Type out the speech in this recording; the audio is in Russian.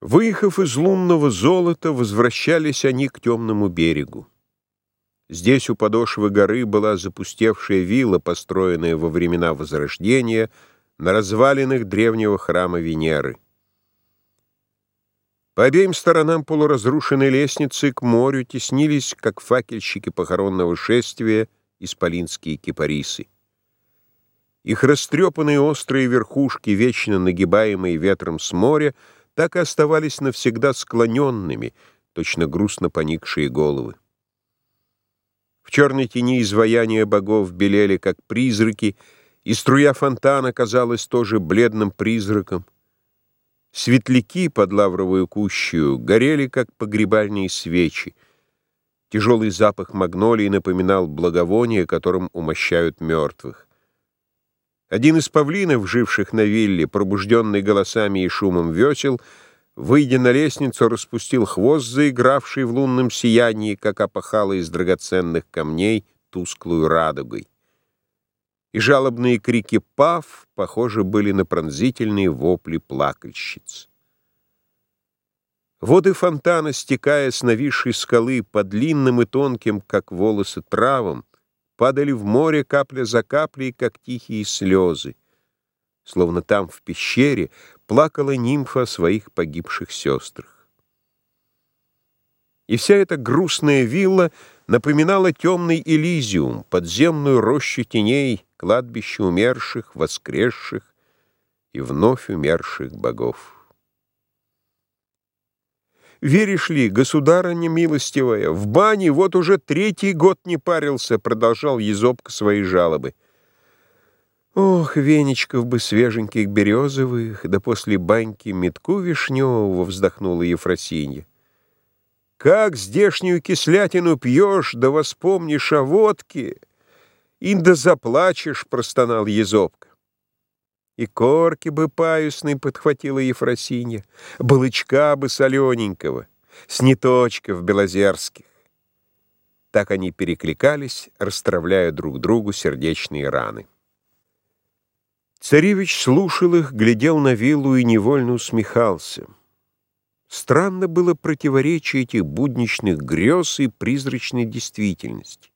Выехав из лунного золота, возвращались они к темному берегу. Здесь у подошвы горы была запустевшая вилла, построенная во времена Возрождения на развалинах древнего храма Венеры. По обеим сторонам полуразрушенной лестницы к морю теснились, как факельщики похоронного шествия, исполинские кипарисы. Их растрепанные острые верхушки, вечно нагибаемые ветром с моря, так и оставались навсегда склоненными, точно грустно поникшие головы. В черной тени изваяния богов белели, как призраки, и струя фонтана казалась тоже бледным призраком. Светляки под лавровую кущью горели, как погребальные свечи. Тяжелый запах магнолии напоминал благовоние, которым умощают мертвых. Один из павлинов, живших на вилле, пробужденный голосами и шумом весел, выйдя на лестницу, распустил хвост, заигравший в лунном сиянии, как опахало из драгоценных камней, тусклую радугой. И жалобные крики пав, похожи были на пронзительные вопли плакальщиц. Воды фонтана, стекая с нависшей скалы по длинным и тонким, как волосы, травам, падали в море капля за каплей, как тихие слезы. Словно там, в пещере, плакала нимфа о своих погибших сестрах. И вся эта грустная вилла напоминала темный Элизиум, подземную рощу теней, кладбище умерших, воскресших и вновь умерших богов. Веришь ли, государыня милостивая, в бане вот уже третий год не парился, продолжал Езопка свои жалобы. Ох, веничков бы свеженьких березовых, да после баньки метку вишневого, вздохнула Ефросинья. Как здешнюю кислятину пьешь, да воспомнишь о водке, инда заплачешь, простонал Езопка. И корки бы паюсной подхватила Ефросинья, Балычка бы солененького, Сниточков белозерских. Так они перекликались, расстравляя друг другу сердечные раны. Царевич слушал их, глядел на виллу и невольно усмехался. Странно было противоречие этих будничных грез и призрачной действительности.